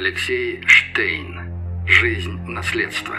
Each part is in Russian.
Алексей Штейн. Жизнь наследство.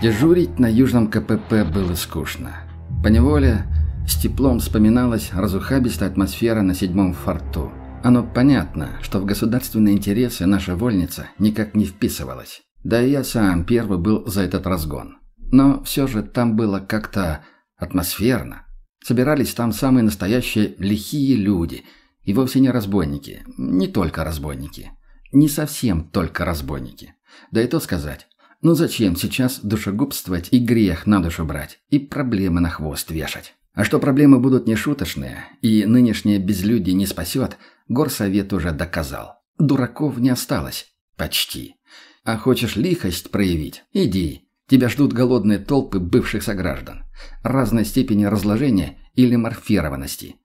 Дежурить на южном КПП было скучно. Поневоле с теплом вспоминалась разухабистая атмосфера на седьмом форту. Оно понятно, что в государственные интересы наша вольница никак не вписывалась. Да и я сам первый был за этот разгон. Но все же там было как-то атмосферно. Собирались там самые настоящие лихие люди. И вовсе не разбойники. Не только разбойники. Не совсем только разбойники. Да и то сказать. Ну зачем сейчас душегубствовать и грех на душу брать, и проблемы на хвост вешать? А что проблемы будут нешуточные, и нынешнее безлюдие не спасет, горсовет уже доказал. Дураков не осталось. Почти. А хочешь лихость проявить? Иди. Тебя ждут голодные толпы бывших сограждан. Разной степени разложения или морфированности.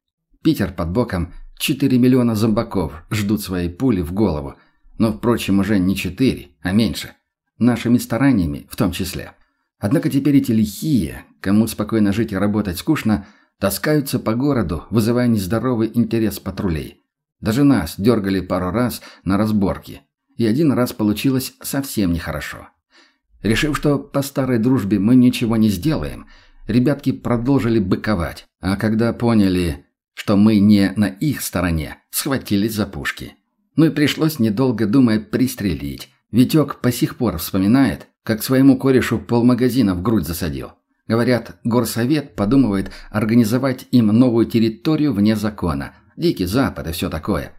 Питер под боком, 4 миллиона зомбаков ждут своей пули в голову. Но, впрочем, уже не 4, а меньше. Нашими стараниями в том числе. Однако теперь эти лихие, кому спокойно жить и работать скучно, таскаются по городу, вызывая нездоровый интерес патрулей. Даже нас дергали пару раз на разборки. И один раз получилось совсем нехорошо. Решив, что по старой дружбе мы ничего не сделаем, ребятки продолжили быковать. А когда поняли, что мы не на их стороне, схватились за пушки. Ну и пришлось, недолго думая, пристрелить. Витек по сих пор вспоминает, как своему корешу полмагазина в грудь засадил. Говорят, горсовет подумывает организовать им новую территорию вне закона. Дикий Запад и все такое.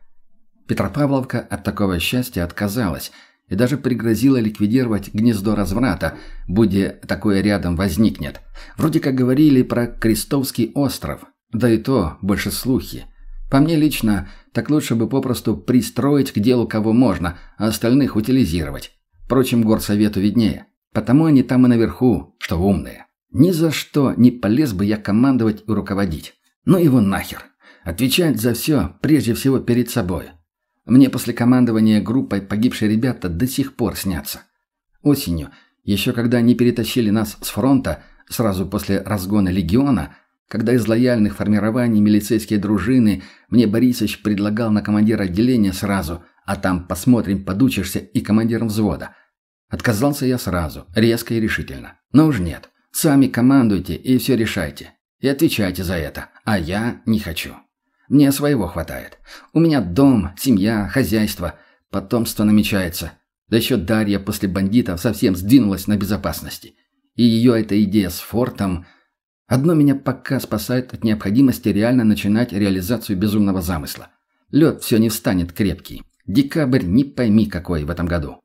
Петропавловка от такого счастья отказалась и даже пригрозила ликвидировать гнездо разврата, будь такое рядом возникнет. Вроде как говорили про Крестовский остров, да и то больше слухи. По мне лично, так лучше бы попросту пристроить к делу кого можно, а остальных утилизировать. Впрочем, горсовету виднее. Потому они там и наверху, что умные. Ни за что не полез бы я командовать и руководить. Ну его нахер. Отвечать за все, прежде всего, перед собой. Мне после командования группой погибшие ребята до сих пор снятся. Осенью, еще когда они перетащили нас с фронта, сразу после разгона легиона, когда из лояльных формирований милицейские дружины мне Борисович предлагал на командира отделения сразу, а там посмотрим, подучишься и командиром взвода. Отказался я сразу, резко и решительно. Но уж нет. Сами командуйте и все решайте. И отвечайте за это. А я не хочу. Мне своего хватает. У меня дом, семья, хозяйство. Потомство намечается. Да еще Дарья после бандитов совсем сдвинулась на безопасности. И ее эта идея с фортом – Одно меня пока спасает от необходимости реально начинать реализацию безумного замысла. Лед все не встанет крепкий. Декабрь не пойми какой в этом году.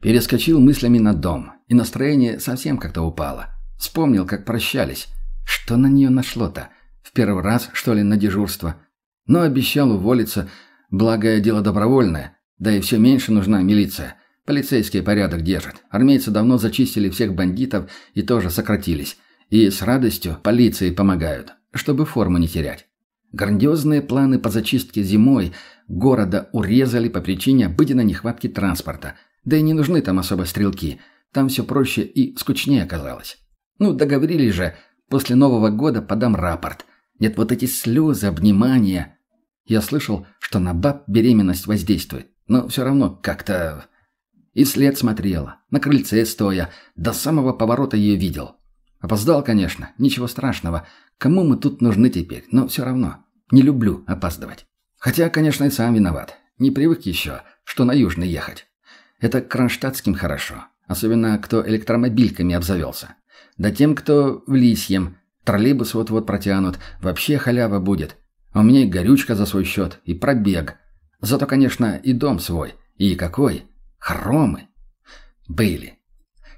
Перескочил мыслями на дом, и настроение совсем как-то упало. Вспомнил, как прощались. Что на нее нашло-то? В первый раз, что ли, на дежурство? Но обещал уволиться, благое дело добровольное. Да и все меньше нужна милиция. Полицейские порядок держат. Армейцы давно зачистили всех бандитов и тоже сократились. И с радостью полиции помогают, чтобы форму не терять. Грандиозные планы по зачистке зимой города урезали по причине обыденной нехватки транспорта. Да и не нужны там особо стрелки. Там все проще и скучнее оказалось. Ну, договорились же, после Нового года подам рапорт. Нет, вот эти слезы, обнимания. Я слышал, что на баб беременность воздействует, но все равно как-то... И вслед смотрела, на крыльце стоя, до самого поворота ее видел. Опоздал, конечно, ничего страшного. Кому мы тут нужны теперь, но все равно. Не люблю опаздывать. Хотя, конечно, и сам виноват. Не привык еще, что на Южный ехать. Это кронштадтским хорошо. Особенно, кто электромобильками обзавелся. Да тем, кто в Лисьем. Троллейбус вот-вот протянут. Вообще халява будет. А у меня и горючка за свой счет, и пробег. Зато, конечно, и дом свой. И какой? Хромы. Были.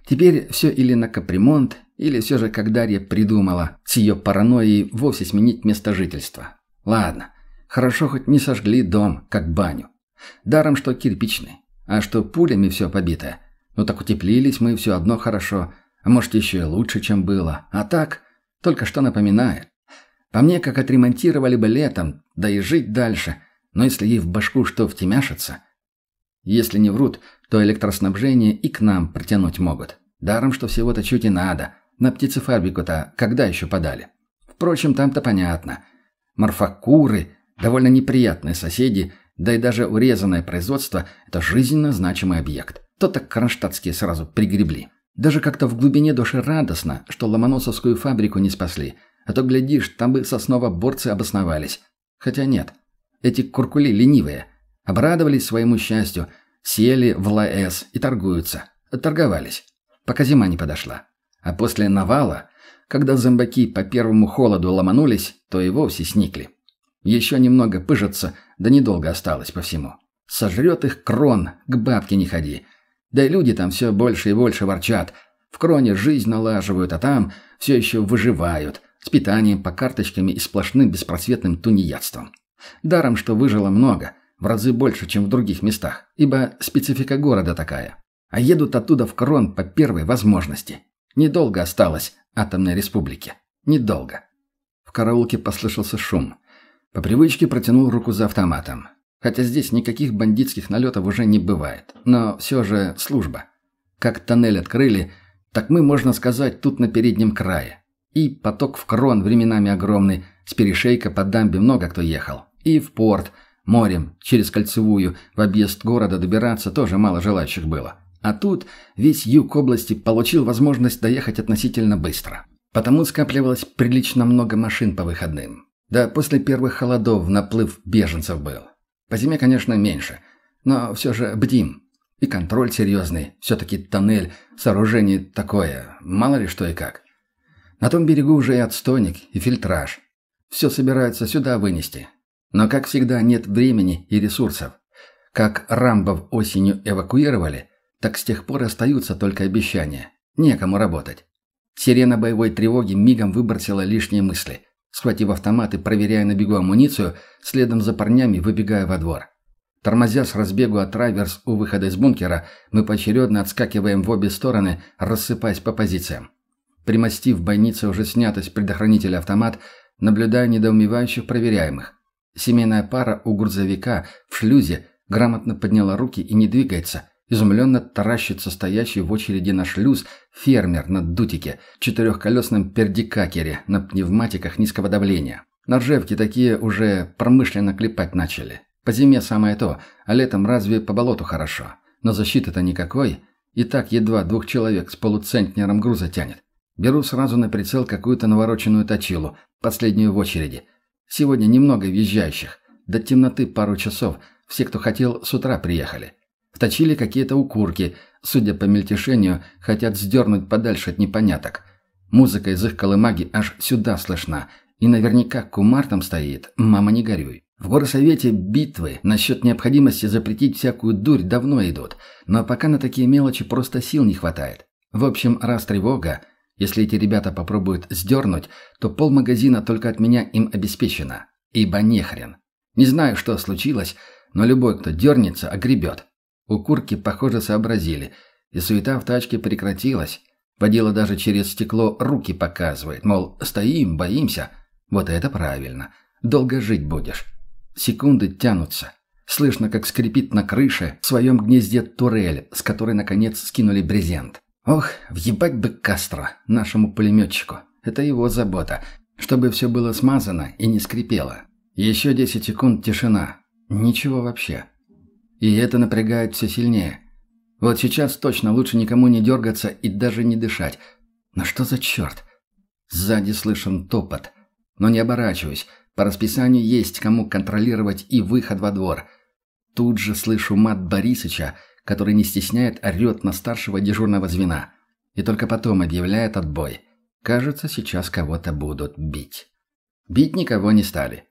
Теперь все или на капремонт, или все же, как Дарья придумала с ее паранойей вовсе сменить место жительства. Ладно, хорошо хоть не сожгли дом, как баню. Даром, что кирпичный, а что пулями все побитое. Ну так утеплились мы все одно хорошо, а может еще и лучше, чем было. А так, только что напоминает. По мне, как отремонтировали бы летом, да и жить дальше. Но если ей в башку что втемяшится... Если не врут, то электроснабжение и к нам протянуть могут. Даром, что всего-то чуть и надо – на птицефабрику-то когда еще подали? Впрочем, там-то понятно. Морфокуры, довольно неприятные соседи, Да и даже урезанное производство – это жизненно значимый объект. То-то кронштадтские сразу пригребли. Даже как-то в глубине души радостно, что Ломоносовскую фабрику не спасли. А то, глядишь, там бы сосновоборцы обосновались. Хотя нет. Эти куркули ленивые. Обрадовались своему счастью, сели в ЛАЭС и торгуются. Торговались. Пока зима не подошла. А после навала, когда зомбаки по первому холоду ломанулись, то и вовсе сникли. Еще немного пыжатся, да недолго осталось по всему. Сожрет их крон, к бабке не ходи. Да и люди там все больше и больше ворчат. В кроне жизнь налаживают, а там все еще выживают. С питанием по карточкам и сплошным беспросветным тунеядством. Даром, что выжило много, в разы больше, чем в других местах, ибо специфика города такая. А едут оттуда в крон по первой возможности. Недолго осталось атомной республике. Недолго. В караулке послышался шум. По привычке протянул руку за автоматом. Хотя здесь никаких бандитских налетов уже не бывает. Но все же служба. Как тоннель открыли, так мы, можно сказать, тут на переднем крае. И поток в крон временами огромный, с перешейка по дамбе много кто ехал. И в порт, морем, через кольцевую, в объезд города добираться тоже мало желающих было. А тут весь юг области получил возможность доехать относительно быстро. Потому скапливалось прилично много машин по выходным. Да после первых холодов наплыв беженцев был. По зиме, конечно, меньше, но все же бдим. И контроль серьезный, все-таки тоннель, сооружение такое, мало ли что и как. На том берегу уже и отстойник, и фильтраж. Все собираются сюда вынести. Но, как всегда, нет времени и ресурсов. Как Рамбов осенью эвакуировали, так с тех пор остаются только обещания. Некому работать. Сирена боевой тревоги мигом выбросила лишние мысли. Схватив автомат и проверяя на бегу амуницию, следом за парнями выбегая во двор. Тормозя с разбегу от траверс у выхода из бункера, мы поочередно отскакиваем в обе стороны, рассыпаясь по позициям. Примостив в бойнице уже снятый с предохранителя автомат, наблюдая недоумевающих проверяемых. Семейная пара у грузовика в шлюзе грамотно подняла руки и не двигается – Изумленно таращится стоящий в очереди на шлюз фермер на дутике, четырехколесном пердикакере на пневматиках низкого давления. На ржевке такие уже промышленно клепать начали. По зиме самое то, а летом разве по болоту хорошо. Но защиты-то никакой. И так едва двух человек с полуцентнером груза тянет. Беру сразу на прицел какую-то навороченную точилу, последнюю в очереди. Сегодня немного въезжающих. До темноты пару часов. Все, кто хотел, с утра приехали. Вточили какие-то укурки, судя по мельтешению, хотят сдернуть подальше от непоняток. Музыка из их колымаги аж сюда слышна, и наверняка кумар там стоит, мама не горюй. В горсовете битвы насчет необходимости запретить всякую дурь давно идут, но пока на такие мелочи просто сил не хватает. В общем, раз тревога, если эти ребята попробуют сдернуть, то полмагазина только от меня им обеспечено. Ибо нехрен. Не знаю, что случилось, но любой, кто дернется, огребет. У курки, похоже, сообразили, и суета в тачке прекратилась. Водила даже через стекло руки показывает, мол, стоим, боимся. Вот это правильно. Долго жить будешь. Секунды тянутся. Слышно, как скрипит на крыше в своем гнезде турель, с которой, наконец, скинули брезент. Ох, въебать бы Кастро, нашему пулеметчику. Это его забота, чтобы все было смазано и не скрипело. Еще десять секунд тишина. Ничего вообще. И это напрягает все сильнее. Вот сейчас точно лучше никому не дергаться и даже не дышать. Но что за черт? Сзади слышен топот. Но не оборачиваюсь. По расписанию есть кому контролировать и выход во двор. Тут же слышу мат Борисыча, который не стесняет орет на старшего дежурного звена. И только потом объявляет отбой. Кажется, сейчас кого-то будут бить. Бить никого не стали.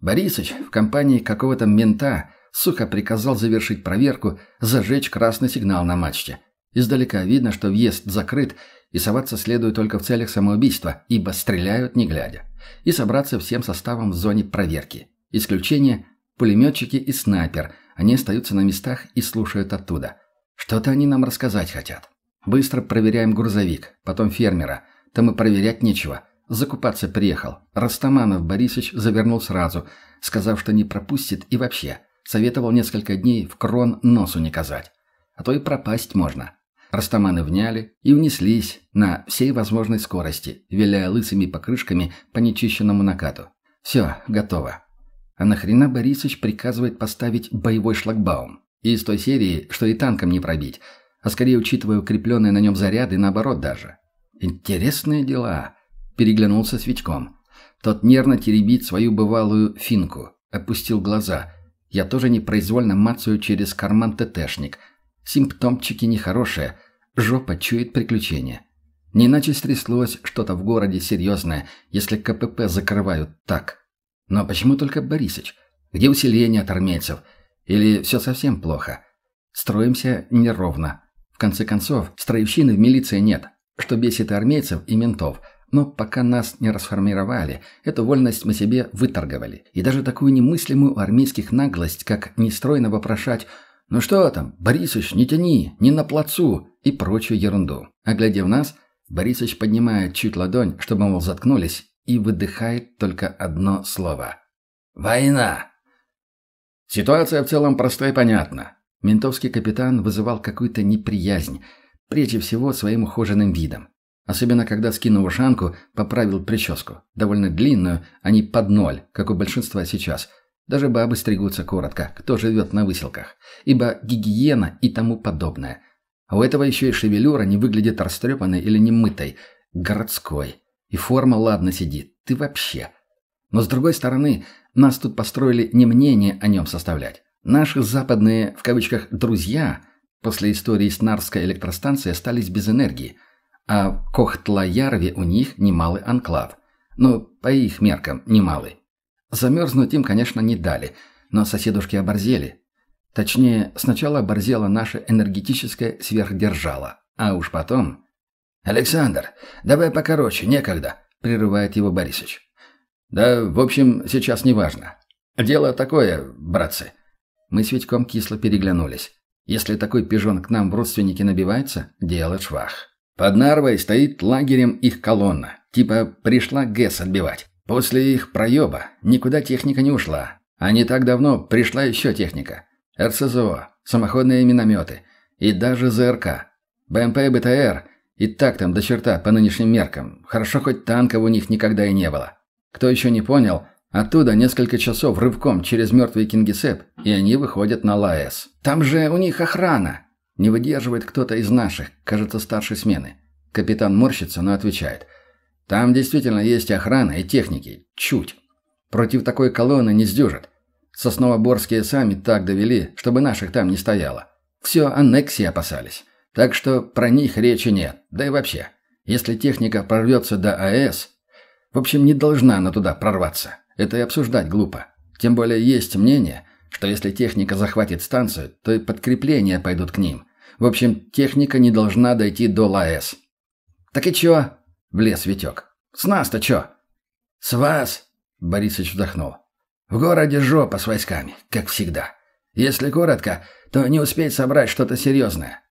Борисыч в компании какого-то мента сухо приказал завершить проверку, зажечь красный сигнал на мачте. Издалека видно, что въезд закрыт, и соваться следует только в целях самоубийства, ибо стреляют не глядя. И собраться всем составом в зоне проверки. Исключение – пулеметчики и снайпер. Они остаются на местах и слушают оттуда. Что-то они нам рассказать хотят. Быстро проверяем грузовик, потом фермера. Там и проверять нечего. Закупаться приехал. Растаманов Борисович завернул сразу, сказав, что не пропустит и вообще – Советовал несколько дней в крон носу не казать. А то и пропасть можно. Растаманы вняли и унеслись на всей возможной скорости, виляя лысыми покрышками по нечищенному накату. Все, готово. А нахрена Борисович приказывает поставить боевой шлагбаум? Из той серии, что и танком не пробить, а скорее учитывая укрепленные на нем заряды, наоборот даже. Интересные дела. Переглянулся свечком. Тот нервно теребит свою бывалую финку. Опустил глаза. Я тоже непроизвольно мацаю через карман ТТшник. Симптомчики нехорошие. Жопа чует приключения. Не иначе стряслось что-то в городе серьезное, если КПП закрывают так. Но почему только Борисыч? Где усиление от армейцев? Или все совсем плохо? Строимся неровно. В конце концов, строевщины в милиции нет, что бесит и армейцев, и ментов. Но пока нас не расформировали, эту вольность мы себе выторговали. И даже такую немыслимую армейских наглость, как нестройно вопрошать «Ну что там, Борисыч, не тяни, не на плацу» и прочую ерунду. Оглядев нас, Борисыч поднимает чуть ладонь, чтобы, мол, заткнулись, и выдыхает только одно слово. «Война!» Ситуация в целом проста и понятна. Ментовский капитан вызывал какую-то неприязнь, прежде всего своим ухоженным видом. Особенно, когда, скинув ушанку, поправил прическу. Довольно длинную, а не под ноль, как у большинства сейчас. Даже бабы стригутся коротко, кто живет на выселках. Ибо гигиена и тому подобное. А у этого еще и шевелюра не выглядит растрепанной или немытой. Городской. И форма ладно сидит. Ты вообще. Но с другой стороны, нас тут построили не мнение о нем составлять. Наши западные, в кавычках, «друзья» после истории с Нарской электростанцией остались без энергии, а в Кохтла-Ярве у них немалый анклав. Ну, по их меркам, немалый. Замерзнуть им, конечно, не дали, но соседушки оборзели. Точнее, сначала оборзела наша энергетическая сверхдержала, а уж потом... «Александр, давай покороче, некогда», — прерывает его Борисович. «Да, в общем, сейчас не важно. Дело такое, братцы». Мы с Витьком кисло переглянулись. Если такой пижон к нам в родственники набивается, дело швах. Под Нарвой стоит лагерем их колонна. Типа пришла ГЭС отбивать. После их проеба никуда техника не ушла. А не так давно пришла еще техника. РСЗО, самоходные минометы и даже ЗРК. БМП и БТР и так там до черта по нынешним меркам. Хорошо, хоть танков у них никогда и не было. Кто еще не понял, Оттуда несколько часов рывком через мертвый Кингисепп, и они выходят на Лаэс. Там же у них охрана. Не выдерживает кто-то из наших, кажется, старшей смены. Капитан морщится, но отвечает. Там действительно есть охрана и техники. Чуть. Против такой колонны не сдюжат. Сосновоборские сами так довели, чтобы наших там не стояло. Все аннексии опасались. Так что про них речи нет. Да и вообще, если техника прорвется до АЭС... В общем, не должна она туда прорваться. Это и обсуждать глупо. Тем более есть мнение, что если техника захватит станцию, то и подкрепления пойдут к ним. В общем, техника не должна дойти до ЛАЭС. «Так и чё?» — влез Витек. «С нас-то чё?» «С вас?» — Борисович вздохнул. «В городе жопа с войсками, как всегда. Если коротко, то не успеть собрать что-то серьезное.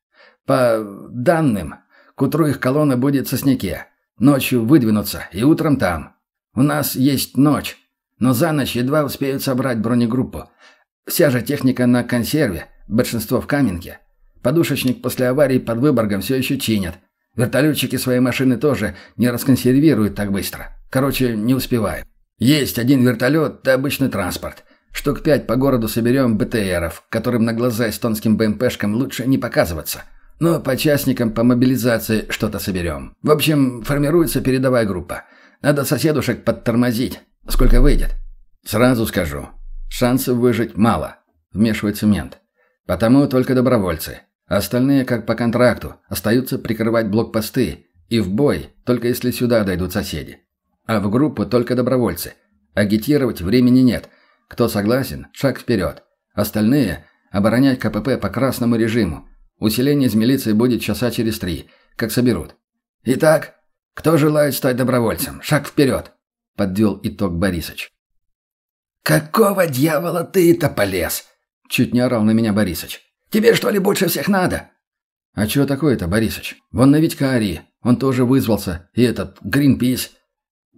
По данным, к утру их колонна будет в Сосняке. Ночью выдвинуться и утром там. У нас есть ночь, но за ночь едва успеют собрать бронегруппу. Вся же техника на консерве, большинство в Каменке. Подушечник после аварии под Выборгом все еще чинят. Вертолетчики свои машины тоже не расконсервируют так быстро. Короче, не успеваю. Есть один вертолет да обычный транспорт. Штук пять по городу соберем БТРов, которым на глаза эстонским БМПшкам лучше не показываться. Но по частникам по мобилизации что-то соберем. В общем, формируется передовая группа. Надо соседушек подтормозить. Сколько выйдет? Сразу скажу. Шансов выжить мало. Вмешивается мент. Потому только добровольцы. Остальные, как по контракту, остаются прикрывать блокпосты. И в бой, только если сюда дойдут соседи. А в группу только добровольцы. Агитировать времени нет. Кто согласен, шаг вперед. Остальные – оборонять КПП по красному режиму. Усиление из милиции будет часа через три, как соберут. Итак, кто желает стать добровольцем? Шаг вперед. — подвел итог Борисыч. «Какого дьявола ты-то полез?» — чуть не орал на меня Борисыч. «Тебе что ли больше всех надо?» «А чё такое-то, Борисыч? Вон на Витька ори. Он тоже вызвался. И этот, Гринпис».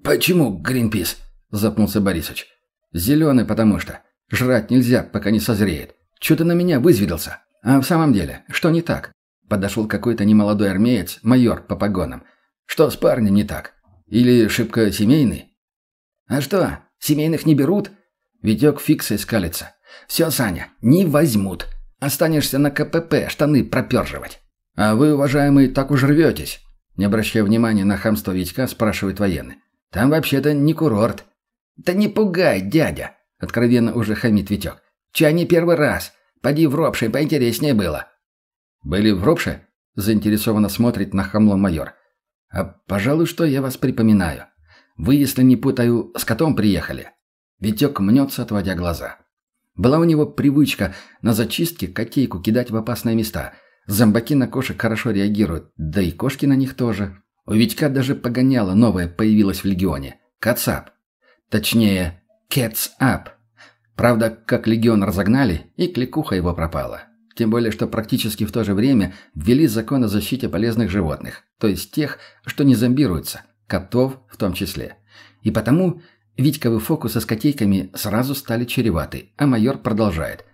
«Почему Гринпис?» — запнулся Борисыч. «Зеленый, потому что. Жрать нельзя, пока не созреет. Чё ты на меня вызведался? А в самом деле, что не так?» Подошел какой-то немолодой армеец, майор по погонам. «Что с парнем не так? Или шибко семейный?» «А что, семейных не берут?» Витек фиксой скалится. Все, Саня, не возьмут. Останешься на КПП штаны проперживать. А вы, уважаемый, так уж рветесь. Не обращая внимания на хамство Витька, спрашивает военный. Там вообще-то не курорт. Да не пугай, дядя. Откровенно уже хамит Витек. Чай не первый раз. Поди в ропше, поинтереснее было. Были в ропше? Заинтересованно смотрит на хамло майор. А, пожалуй, что я вас припоминаю. Вы, если не путаю, с котом приехали. Витек мнется, отводя глаза. Была у него привычка на зачистке котейку кидать в опасные места. Зомбаки на кошек хорошо реагируют, да и кошки на них тоже. У Витька даже погоняло новое появилось в Легионе. Кацап. Точнее, Кетсап. Правда, как Легион разогнали, и кликуха его пропала. Тем более, что практически в то же время ввели закон о защите полезных животных, то есть тех, что не зомбируются, котов в том числе. И потому Витьковы фокусы с котейками сразу стали чреваты, а майор продолжает.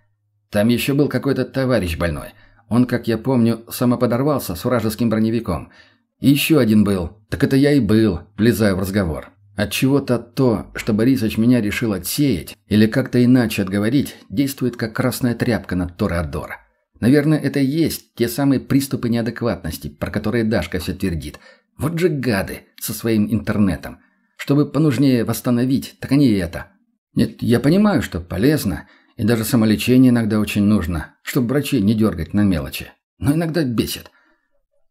Там еще был какой-то товарищ больной. Он, как я помню, самоподорвался с вражеским броневиком. И еще один был. Так это я и был, влезая в разговор. От чего-то то, что Борисович меня решил отсеять или как-то иначе отговорить, действует как красная тряпка на Тореадора. Наверное, это и есть те самые приступы неадекватности, про которые Дашка все твердит. Вот же гады со своим интернетом. Чтобы понужнее восстановить, так они и это. Нет, я понимаю, что полезно, и даже самолечение иногда очень нужно, чтобы врачей не дергать на мелочи. Но иногда бесит.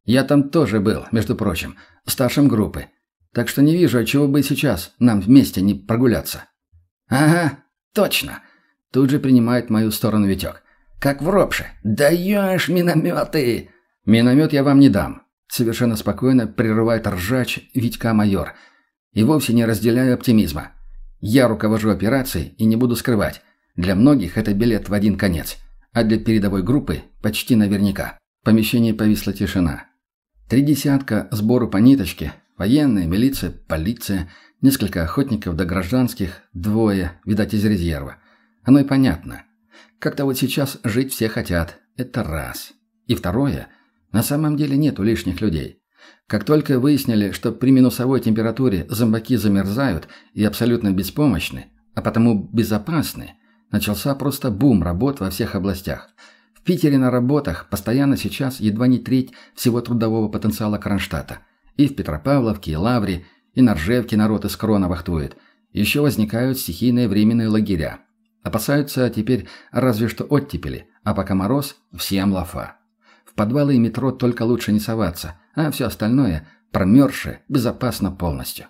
Я там тоже был, между прочим, старшим группы. Так что не вижу, отчего бы сейчас нам вместе не прогуляться. Ага, точно. Тут же принимает мою сторону Витек. Как в ропше. Даешь минометы!» «Миномет я вам не дам», — совершенно спокойно прерывает ржач Витька майор. И вовсе не разделяю оптимизма. Я руковожу операцией и не буду скрывать. Для многих это билет в один конец. А для передовой группы почти наверняка. В помещении повисла тишина. Три десятка сбору по ниточке. Военные, милиция, полиция. Несколько охотников до гражданских. Двое, видать, из резерва. Оно и понятно. Как-то вот сейчас жить все хотят. Это раз. И второе. На самом деле нету лишних людей. Как только выяснили, что при минусовой температуре зомбаки замерзают и абсолютно беспомощны, а потому безопасны, начался просто бум работ во всех областях. В Питере на работах постоянно сейчас едва не треть всего трудового потенциала Кронштадта. И в Петропавловке, и Лавре, и на Ржевке народ из крона вахтует. Еще возникают стихийные временные лагеря. Опасаются теперь разве что оттепели, а пока мороз – всем лафа. В подвалы и метро только лучше не соваться, а все остальное – промерзшее, безопасно полностью.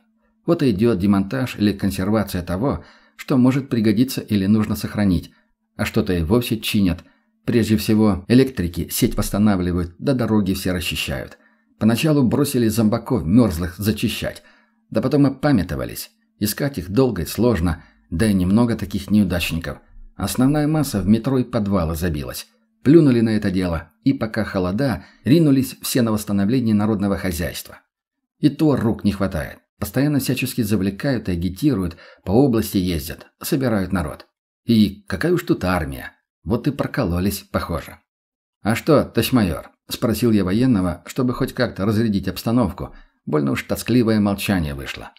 Вот и идет демонтаж или консервация того, что может пригодиться или нужно сохранить, а что-то и вовсе чинят. Прежде всего, электрики сеть восстанавливают, да дороги все расчищают. Поначалу бросили зомбаков мерзлых зачищать, да потом опамятовались. Искать их долго и сложно – да и немного таких неудачников. Основная масса в метро и подвалы забилась. Плюнули на это дело, и пока холода, ринулись все на восстановление народного хозяйства. И то рук не хватает. Постоянно всячески завлекают и агитируют, по области ездят, собирают народ. И какая уж тут армия. Вот и прокололись, похоже. «А что, товарищ – спросил я военного, чтобы хоть как-то разрядить обстановку. Больно уж тоскливое молчание вышло.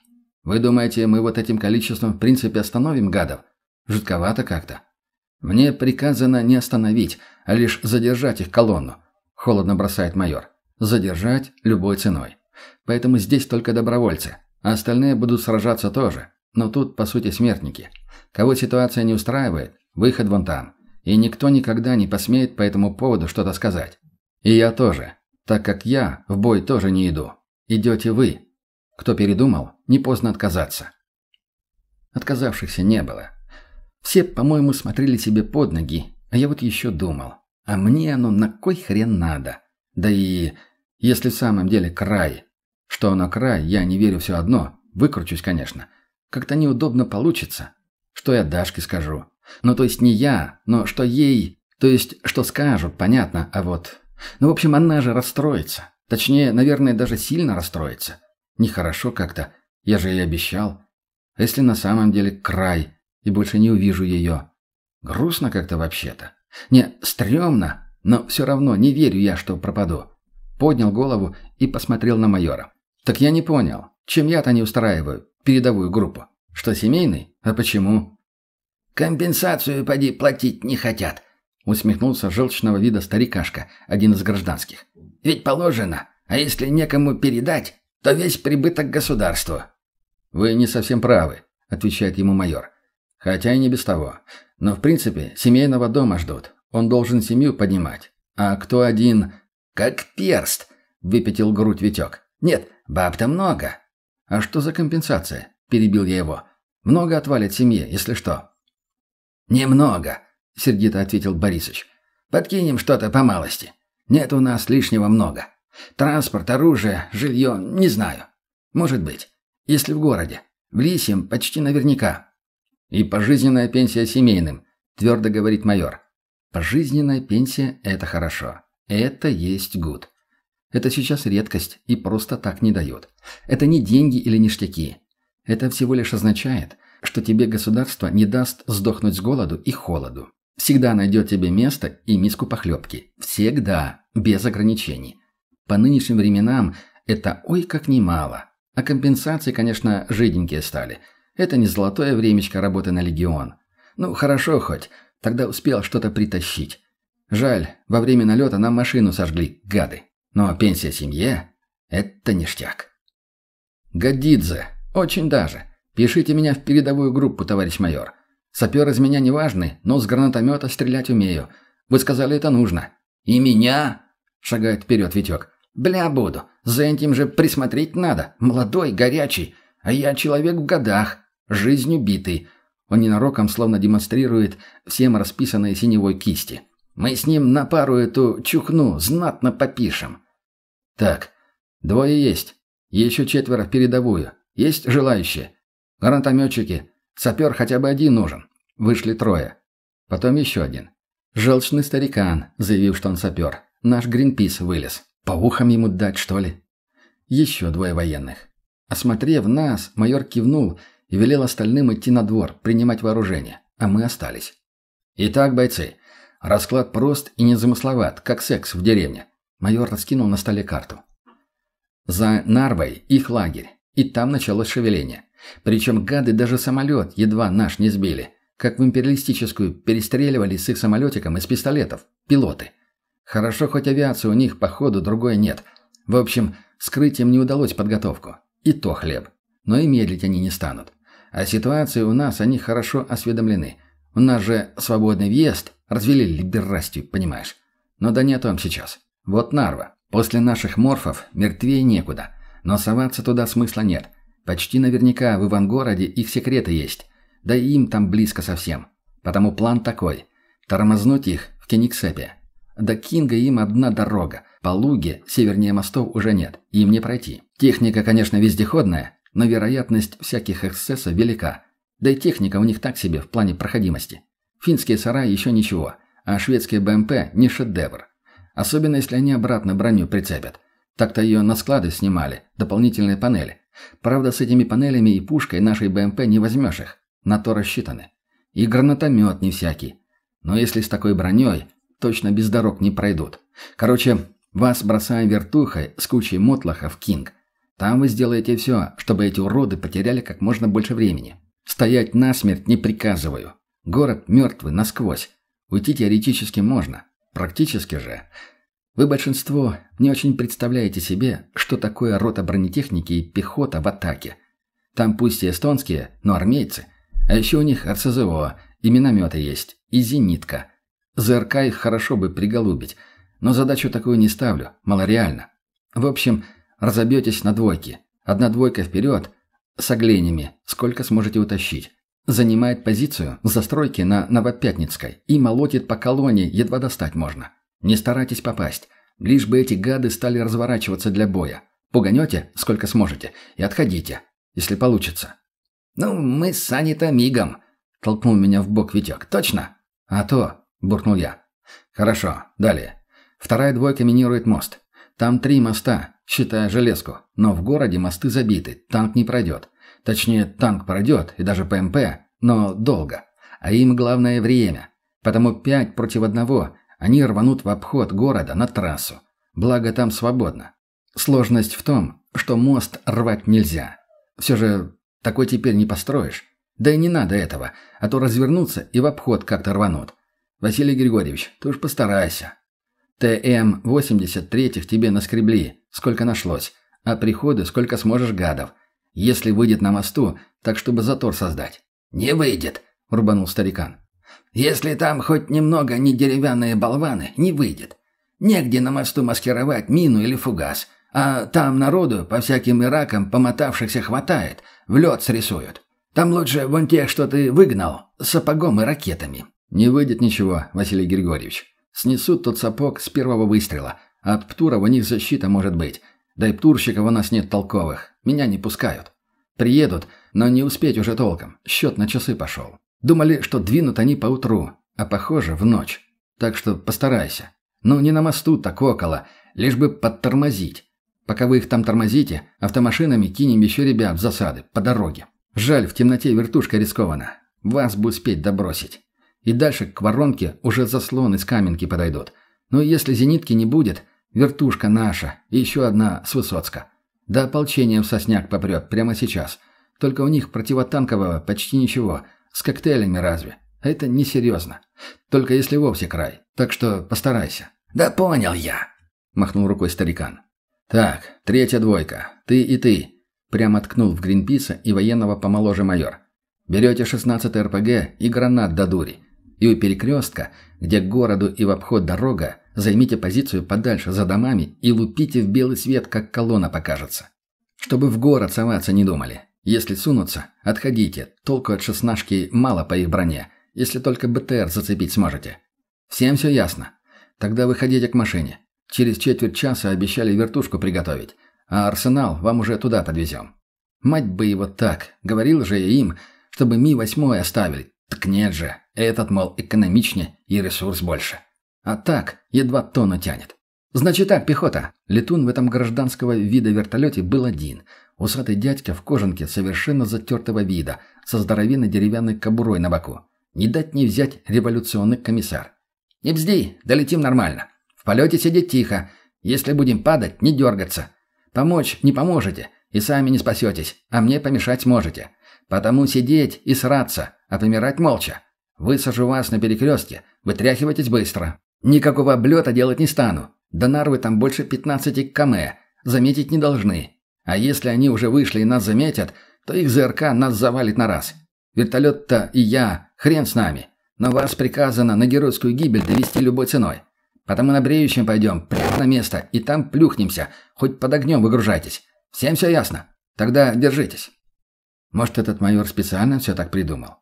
Вы думаете, мы вот этим количеством в принципе остановим гадов? Жутковато как-то. Мне приказано не остановить, а лишь задержать их колонну. Холодно бросает майор. Задержать любой ценой. Поэтому здесь только добровольцы, а остальные будут сражаться тоже. Но тут, по сути, смертники. Кого ситуация не устраивает, выход вон там. И никто никогда не посмеет по этому поводу что-то сказать. И я тоже, так как я в бой тоже не иду. Идете вы, кто передумал, не поздно отказаться. Отказавшихся не было. Все, по-моему, смотрели себе под ноги, а я вот еще думал. А мне оно на кой хрен надо? Да и если в самом деле край. Что оно край, я не верю все одно. Выкручусь, конечно. Как-то неудобно получится. Что я Дашке скажу? Ну, то есть не я, но что ей... То есть, что скажут, понятно, а вот... Ну, в общем, она же расстроится. Точнее, наверное, даже сильно расстроится. Нехорошо как-то. Я же ей обещал. А если на самом деле край, и больше не увижу ее? Грустно как-то вообще-то. Не, стрёмно, но все равно не верю я, что пропаду. Поднял голову и посмотрел на майора. Так я не понял, чем я-то не устраиваю передовую группу? Что, семейный? А почему? Компенсацию, поди, платить не хотят», — усмехнулся желчного вида старикашка, один из гражданских. «Ведь положено, а если некому передать, то весь прибыток государству». «Вы не совсем правы», — отвечает ему майор. «Хотя и не без того. Но, в принципе, семейного дома ждут. Он должен семью поднимать. А кто один...» «Как перст», — выпятил грудь Витек. «Нет, баб-то много». «А что за компенсация?» — перебил я его. «Много отвалит семье, если что». «Немного», — сердито ответил Борисыч. «Подкинем что-то по малости. Нет у нас лишнего много. Транспорт, оружие, жилье, не знаю. Может быть. Если в городе. В Лисьем почти наверняка». «И пожизненная пенсия семейным», — твердо говорит майор. «Пожизненная пенсия — это хорошо. Это есть гуд. Это сейчас редкость и просто так не дает. Это не деньги или ништяки. Это всего лишь означает, что тебе государство не даст сдохнуть с голоду и холоду. Всегда найдет тебе место и миску похлебки. Всегда. Без ограничений. По нынешним временам это ой как немало. А компенсации, конечно, жиденькие стали. Это не золотое времечко работы на легион. Ну, хорошо хоть. Тогда успел что-то притащить. Жаль, во время налета нам машину сожгли, гады. Но пенсия семье – это ништяк. Годидзе. Очень даже. Пишите меня в передовую группу, товарищ майор. Сапер из меня неважный, но с гранатомета стрелять умею. Вы сказали, это нужно. И меня? Шагает вперед Витек. Бля буду. За этим же присмотреть надо. Молодой, горячий. А я человек в годах. Жизнью битый. Он ненароком словно демонстрирует всем расписанные синевой кисти. Мы с ним на пару эту чухну знатно попишем. Так, двое есть. Еще четверо в передовую. Есть желающие. Гранатометчики. Сапер хотя бы один нужен. Вышли трое. Потом еще один. Желчный старикан, заявив, что он сапер. Наш Гринпис вылез. По ухам ему дать, что ли? Еще двое военных. Осмотрев нас, майор кивнул и велел остальным идти на двор, принимать вооружение. А мы остались. Итак, бойцы, расклад прост и незамысловат, как секс в деревне. Майор раскинул на столе карту. За Нарвой их лагерь, и там началось шевеление. Причем гады даже самолет едва наш не сбили. Как в империалистическую перестреливали с их самолетиком из пистолетов. Пилоты. Хорошо, хоть авиации у них, походу, другой нет. В общем, скрыть им не удалось подготовку. И то хлеб. Но и медлить они не станут. А ситуации у нас, они хорошо осведомлены. У нас же свободный въезд, развели либерастию, понимаешь. Но да не о том сейчас. Вот Нарва. После наших морфов мертвее некуда. Но соваться туда смысла нет. Почти наверняка в Ивангороде их секреты есть. Да и им там близко совсем. Потому план такой. Тормознуть их в Кениксепе. До Кинга им одна дорога. По Луге севернее мостов уже нет. Им не пройти. Техника, конечно, вездеходная, но вероятность всяких эксцессов велика. Да и техника у них так себе в плане проходимости. Финские сараи еще ничего, а шведские БМП не шедевр. Особенно если они обратно броню прицепят. Так-то ее на склады снимали, дополнительные панели. Правда, с этими панелями и пушкой нашей БМП не возьмешь их. На то рассчитаны. И гранатомет не всякий. Но если с такой броней, точно без дорог не пройдут. Короче, вас бросаем вертухой с кучей мотлохов Кинг. Там вы сделаете все, чтобы эти уроды потеряли как можно больше времени. Стоять насмерть не приказываю. Город мертвый насквозь. Уйти теоретически можно. Практически же вы, большинство, не очень представляете себе, что такое рота бронетехники и пехота в атаке. Там пусть и эстонские, но армейцы. А еще у них РСЗО, и минометы есть, и зенитка. ЗРК их хорошо бы приголубить, но задачу такую не ставлю, малореально. В общем, разобьетесь на двойки. Одна двойка вперед, с оглейнями, сколько сможете утащить. Занимает позицию в застройке на Новопятницкой и молотит по колонии, едва достать можно. Не старайтесь попасть. Лишь бы эти гады стали разворачиваться для боя. Пуганете, сколько сможете, и отходите, если получится. «Ну, мы с Саней-то мигом», — толкнул меня в бок Витек. «Точно?» «А то», — буркнул я. «Хорошо, далее. Вторая двойка минирует мост. Там три моста, считая железку. Но в городе мосты забиты, танк не пройдет. Точнее, танк пройдет, и даже ПМП, но долго. А им главное время. Потому пять против одного они рванут в обход города на трассу. Благо там свободно. Сложность в том, что мост рвать нельзя. Все же такой теперь не построишь. Да и не надо этого, а то развернуться и в обход как-то рванут. Василий Григорьевич, ты уж постарайся. ТМ-83 тебе наскребли, сколько нашлось, а приходы сколько сможешь гадов. Если выйдет на мосту, так чтобы затор создать. «Не выйдет», — рубанул старикан. «Если там хоть немного не деревянные болваны, не выйдет. Негде на мосту маскировать мину или фугас, а там народу по всяким иракам помотавшихся хватает, в лед срисуют. Там лучше вон тех, что ты выгнал, сапогом и ракетами». «Не выйдет ничего, Василий Григорьевич. Снесут тот сапог с первого выстрела, от птуров у них защита может быть. Да и птурщиков у нас нет толковых. Меня не пускают. Приедут, но не успеть уже толком. Счет на часы пошел. Думали, что двинут они поутру, а похоже, в ночь. Так что постарайся. Ну, не на мосту, так около, лишь бы подтормозить. Пока вы их там тормозите, автомашинами кинем еще ребят в засады, по дороге. Жаль, в темноте вертушка рискована. Вас бы успеть добросить. И дальше к воронке уже заслон из каменки подойдут. Но если зенитки не будет, вертушка наша и еще одна с Высоцка. Да ополчение в сосняк попрет прямо сейчас. Только у них противотанкового почти ничего. С коктейлями разве. Это несерьезно. Только если вовсе край. Так что постарайся. «Да понял я», — махнул рукой старикан. «Так, третья двойка. Ты и ты», — прямо ткнул в Гринписа и военного помоложе майор. «Берете 16 РПГ и гранат до дури. И у перекрестка, где к городу и в обход дорога, займите позицию подальше за домами и лупите в белый свет, как колонна покажется. Чтобы в город соваться не думали. Если сунутся, отходите. Толку от шестнашки мало по их броне, если только БТР зацепить сможете. Всем все ясно? Тогда выходите к машине. Через четверть часа обещали вертушку приготовить, а арсенал вам уже туда подвезем. Мать бы его так, говорил же я им, чтобы Ми-8 оставили. Так нет же, этот, мол, экономичнее и ресурс больше. А так, едва тонну тянет. Значит так, пехота. Летун в этом гражданского вида вертолете был один. Усатый дядька в кожанке совершенно затертого вида, со здоровенной деревянной кобурой на боку. Не дать не взять революционный комиссар. «Не бзди, долетим нормально. В полете сидеть тихо. Если будем падать, не дергаться. Помочь не поможете, и сами не спасетесь, а мне помешать сможете. Потому сидеть и сраться, а помирать молча. Высажу вас на перекрестке, вытряхивайтесь быстро. Никакого облета делать не стану. До Нарвы там больше 15 км. Заметить не должны. А если они уже вышли и нас заметят, то их ЗРК нас завалит на раз. Вертолет-то и я, хрен с нами. Но вас приказано на геройскую гибель довести любой ценой. Потому на бреющем пойдем, прямо на место, и там плюхнемся. Хоть под огнем выгружайтесь. Всем все ясно? Тогда держитесь. Может, этот майор специально все так придумал?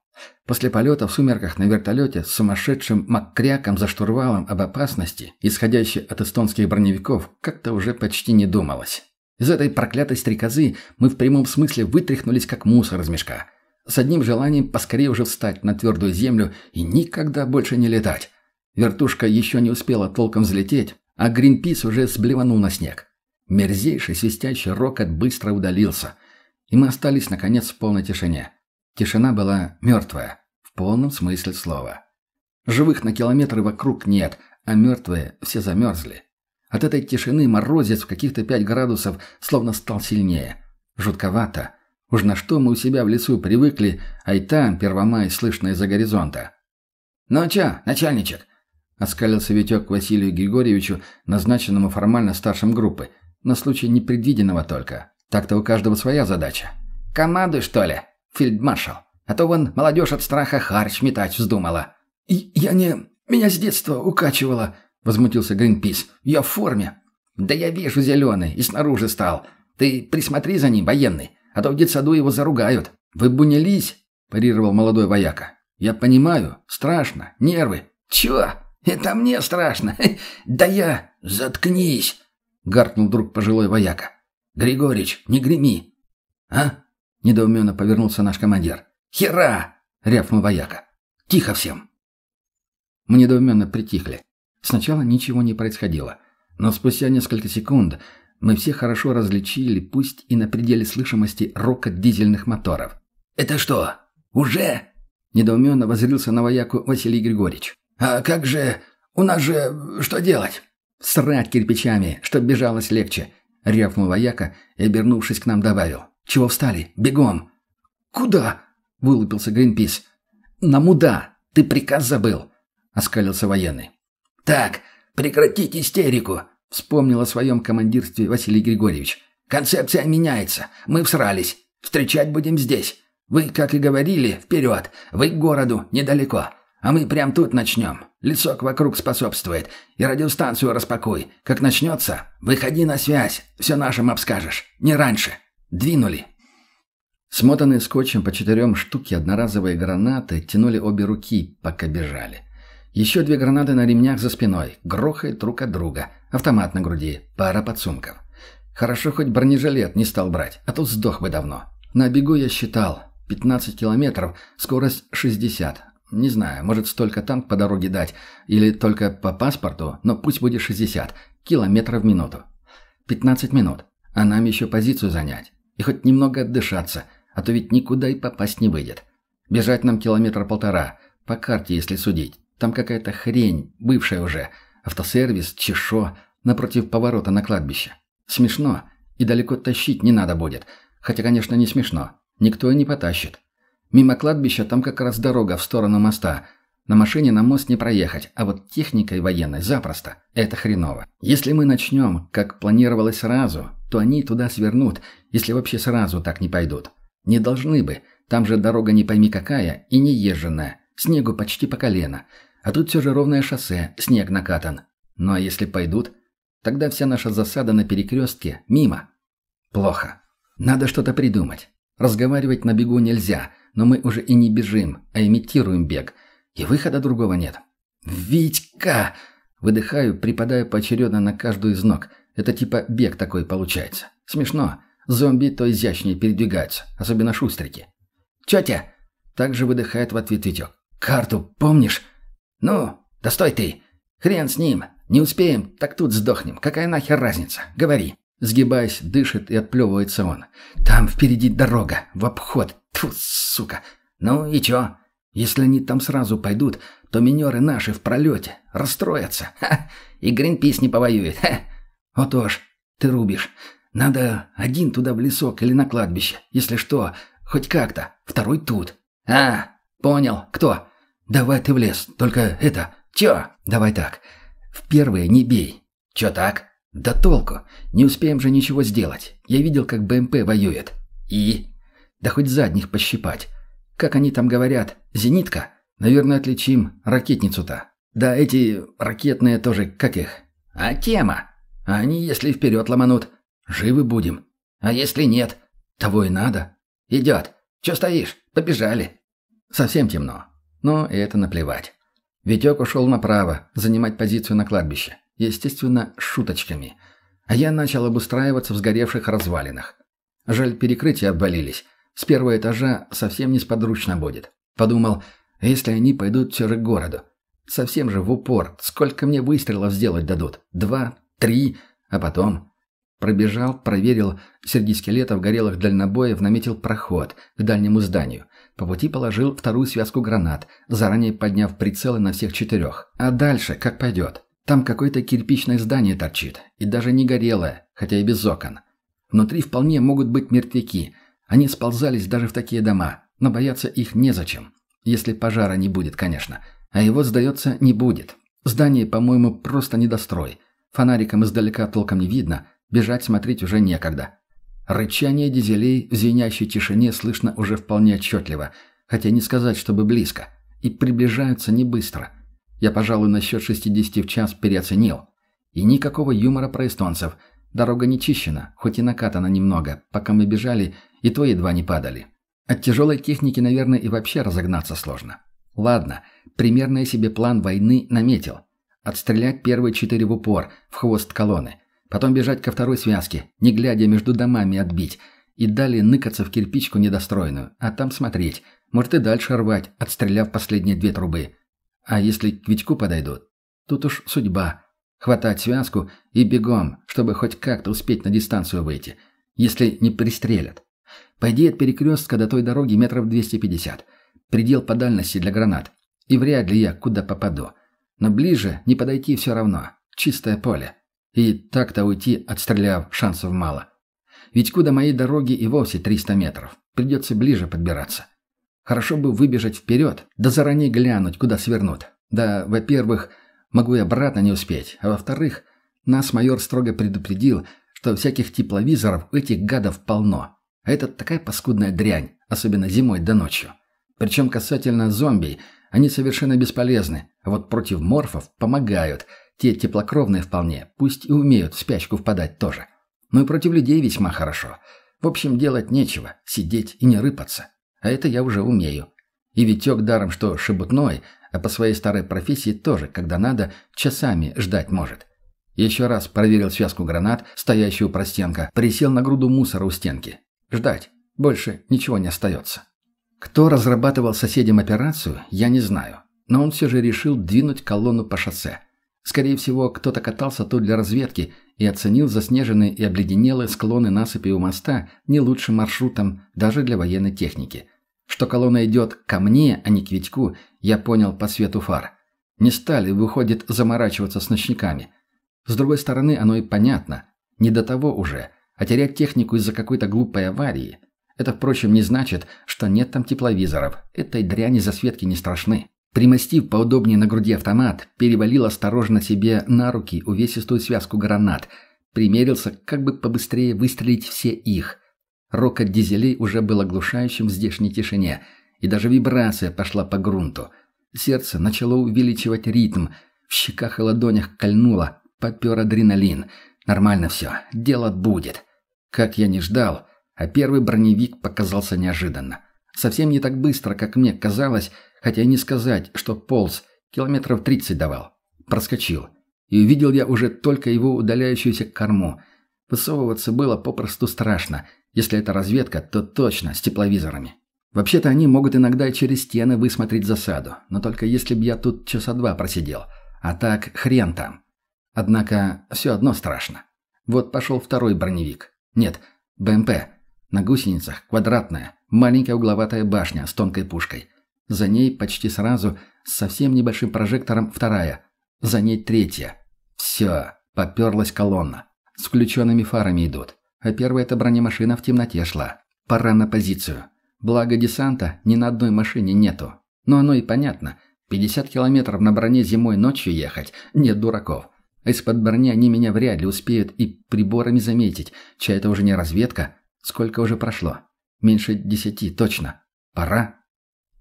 После полета в сумерках на вертолете с сумасшедшим маккряком за штурвалом об опасности, исходящей от эстонских броневиков, как-то уже почти не думалось. Из этой проклятой стрекозы мы в прямом смысле вытряхнулись как мусор из мешка. С одним желанием поскорее уже встать на твердую землю и никогда больше не летать. Вертушка еще не успела толком взлететь, а Гринпис уже сблеванул на снег. Мерзейший свистящий рокот быстро удалился, и мы остались, наконец, в полной тишине. Тишина была мертвая, в полном смысле слова. Живых на километры вокруг нет, а мертвые все замерзли. От этой тишины морозец в каких-то пять градусов словно стал сильнее. Жутковато. Уж на что мы у себя в лесу привыкли, а и там первомай слышно из-за горизонта. «Ну чё, начальничек?» — оскалился Витек к Василию Григорьевичу, назначенному формально старшим группы, на случай непредвиденного только. Так-то у каждого своя задача. «Командуй, что ли?» фельдмаршал. А то вон молодежь от страха харч метать вздумала». И «Я не... Меня с детства укачивало», — возмутился Гринпис. «Я в форме». «Да я вижу зеленый и снаружи стал. Ты присмотри за ним, военный, а то в детсаду его заругают». «Вы бунились?» — парировал молодой вояка. «Я понимаю. Страшно. Нервы». «Чё? Это мне страшно. Да я... Заткнись!» — гаркнул друг пожилой вояка. «Григорич, не греми». «А? — недоуменно повернулся наш командир. «Хера!» — рявкнул вояка. «Тихо всем!» Мы недоуменно притихли. Сначала ничего не происходило, но спустя несколько секунд мы все хорошо различили, пусть и на пределе слышимости, рокот дизельных моторов. «Это что, уже?» — недоуменно возрился на вояку Василий Григорьевич. «А как же... У нас же... Что делать?» «Срать кирпичами, чтоб бежалось легче», — рявкнул вояка и, обернувшись к нам, добавил. «Чего встали? Бегом!» «Куда?» — вылупился Гринпис. «На муда! Ты приказ забыл!» — оскалился военный. «Так, прекратить истерику!» — вспомнил о своем командирстве Василий Григорьевич. «Концепция меняется. Мы всрались. Встречать будем здесь. Вы, как и говорили, вперед. Вы к городу, недалеко. А мы прям тут начнем. Лицок вокруг способствует. И радиостанцию распакуй. Как начнется, выходи на связь. Все нашим обскажешь. Не раньше. Двинули. Смотанные скотчем по четырем штуки одноразовые гранаты тянули обе руки, пока бежали. Еще две гранаты на ремнях за спиной, грохает друг от друга, автомат на груди, пара подсумков. Хорошо, хоть бронежилет не стал брать, а тут сдох бы давно. На бегу я считал, 15 километров, скорость 60. Не знаю, может столько танк по дороге дать, или только по паспорту, но пусть будет 60 километров в минуту. 15 минут, а нам еще позицию занять. И хоть немного отдышаться, а то ведь никуда и попасть не выйдет. Бежать нам километр полтора, по карте, если судить. Там какая-то хрень, бывшая уже. Автосервис, чешо, напротив поворота на кладбище. Смешно. И далеко тащить не надо будет. Хотя, конечно, не смешно. Никто и не потащит. Мимо кладбища там как раз дорога в сторону моста. На машине на мост не проехать, а вот техникой военной запросто. Это хреново. Если мы начнем, как планировалось сразу, то они туда свернут, если вообще сразу так не пойдут. Не должны бы. Там же дорога не пойми какая и не езженная. Снегу почти по колено. А тут все же ровное шоссе, снег накатан. Ну а если пойдут, тогда вся наша засада на перекрестке мимо. Плохо. Надо что-то придумать. Разговаривать на бегу нельзя, но мы уже и не бежим, а имитируем бег. И выхода другого нет. «Витька!» Выдыхаю, припадаю поочередно на каждую из ног. Это типа бег такой получается. Смешно. Зомби то изящнее передвигаются, особенно шустрики. «Тетя!» Также выдыхает в ответ Витек. «Карту помнишь?» «Ну, да стой ты! Хрен с ним! Не успеем, так тут сдохнем. Какая нахер разница? Говори!» Сгибаясь, дышит и отплевывается он. «Там впереди дорога, в обход. Тьфу, сука! Ну и чё? Если они там сразу пойдут, то минеры наши в пролете. Расстроятся. Ха! И Гринпис не повоюет. Ха! Уж, ты рубишь. Надо один туда в лесок или на кладбище. Если что, хоть как-то. Второй тут. А, понял. Кто? «Давай ты в лес, только это...» «Чё?» «Давай так. В первые не бей». «Чё так?» «Да толку. Не успеем же ничего сделать. Я видел, как БМП воюет». «И?» «Да хоть задних пощипать. Как они там говорят? Зенитка? Наверное, отличим ракетницу-то. Да эти ракетные тоже, как их? А тема? А они, если вперед ломанут, живы будем. А если нет? Того и надо. Идет. Чё стоишь? Побежали. Совсем темно. Но это наплевать. Витек ушел направо, занимать позицию на кладбище. Естественно, шуточками. А я начал обустраиваться в сгоревших развалинах. Жаль, перекрытия обвалились. С первого этажа совсем несподручно будет. Подумал, если они пойдут все к городу. Совсем же в упор. Сколько мне выстрелов сделать дадут? Два? Три? А потом... Пробежал, проверил. Среди скелетов горелых дальнобоев наметил проход к дальнему зданию. По пути положил вторую связку гранат, заранее подняв прицелы на всех четырех. А дальше как пойдет? Там какое-то кирпичное здание торчит, и даже не горелое, хотя и без окон. Внутри вполне могут быть мертвяки. Они сползались даже в такие дома, но бояться их незачем. Если пожара не будет, конечно. А его, сдается, не будет. Здание, по-моему, просто недострой. Фонариком издалека толком не видно, бежать смотреть уже некогда. Рычание дизелей в звенящей тишине слышно уже вполне отчетливо, хотя не сказать, чтобы близко. И приближаются не быстро. Я, пожалуй, на счет 60 в час переоценил. И никакого юмора про эстонцев. Дорога не чищена, хоть и накатана немного. Пока мы бежали, и то едва не падали. От тяжелой техники, наверное, и вообще разогнаться сложно. Ладно, примерно я себе план войны наметил. Отстрелять первые четыре в упор, в хвост колонны. Потом бежать ко второй связке, не глядя между домами отбить. И далее ныкаться в кирпичку недостроенную, а там смотреть. Может и дальше рвать, отстреляв последние две трубы. А если к Витьку подойдут? Тут уж судьба. Хватать связку и бегом, чтобы хоть как-то успеть на дистанцию выйти. Если не пристрелят. По идее, от перекрестка до той дороги метров 250. Предел по дальности для гранат. И вряд ли я куда попаду. Но ближе не подойти все равно. Чистое поле. И так-то уйти, отстреляв, шансов мало. Ведь куда моей дороги и вовсе 300 метров. Придется ближе подбираться. Хорошо бы выбежать вперед, да заранее глянуть, куда свернут. Да, во-первых, могу и обратно не успеть, а во-вторых, нас майор строго предупредил, что всяких тепловизоров у этих гадов полно. А это такая паскудная дрянь, особенно зимой да ночью. Причем касательно зомби, они совершенно бесполезны, а вот против морфов помогают. Те теплокровные вполне, пусть и умеют в спячку впадать тоже. Но и против людей весьма хорошо. В общем, делать нечего, сидеть и не рыпаться. А это я уже умею. И Витек даром, что шебутной, а по своей старой профессии тоже, когда надо, часами ждать может. Еще раз проверил связку гранат, стоящую у простенка, присел на груду мусора у стенки. Ждать. Больше ничего не остается. Кто разрабатывал соседям операцию, я не знаю. Но он все же решил двинуть колонну по шоссе. Скорее всего, кто-то катался тут для разведки и оценил заснеженные и обледенелые склоны насыпи у моста не лучшим маршрутом даже для военной техники. Что колонна идет ко мне, а не к Витьку, я понял по свету фар. Не стали, выходит, заморачиваться с ночниками. С другой стороны, оно и понятно. Не до того уже. А терять технику из-за какой-то глупой аварии – это, впрочем, не значит, что нет там тепловизоров. Этой дряни засветки не страшны. Примостив поудобнее на груди автомат, перевалил осторожно себе на руки увесистую связку гранат. Примерился, как бы побыстрее выстрелить все их. Рокот дизелей уже был оглушающим в здешней тишине, и даже вибрация пошла по грунту. Сердце начало увеличивать ритм, в щеках и ладонях кольнуло, попер адреналин. Нормально все, дело будет. Как я не ждал, а первый броневик показался неожиданно. Совсем не так быстро, как мне казалось, хотя и не сказать, что полз, километров тридцать давал. Проскочил. И увидел я уже только его удаляющуюся корму. Высовываться было попросту страшно. Если это разведка, то точно, с тепловизорами. Вообще-то они могут иногда через стены высмотреть засаду, но только если б я тут часа два просидел. А так хрен там. Однако все одно страшно. Вот пошел второй броневик. Нет, БМП. На гусеницах квадратная, маленькая угловатая башня с тонкой пушкой. За ней почти сразу, с совсем небольшим прожектором, вторая. За ней третья. Все, поперлась колонна. С включенными фарами идут. А первая эта бронемашина в темноте шла. Пора на позицию. Благо десанта ни на одной машине нету. Но оно и понятно. 50 километров на броне зимой ночью ехать. Нет дураков. Из-под брони они меня вряд ли успеют и приборами заметить. Чай это уже не разведка, Сколько уже прошло? Меньше десяти, точно. Пора.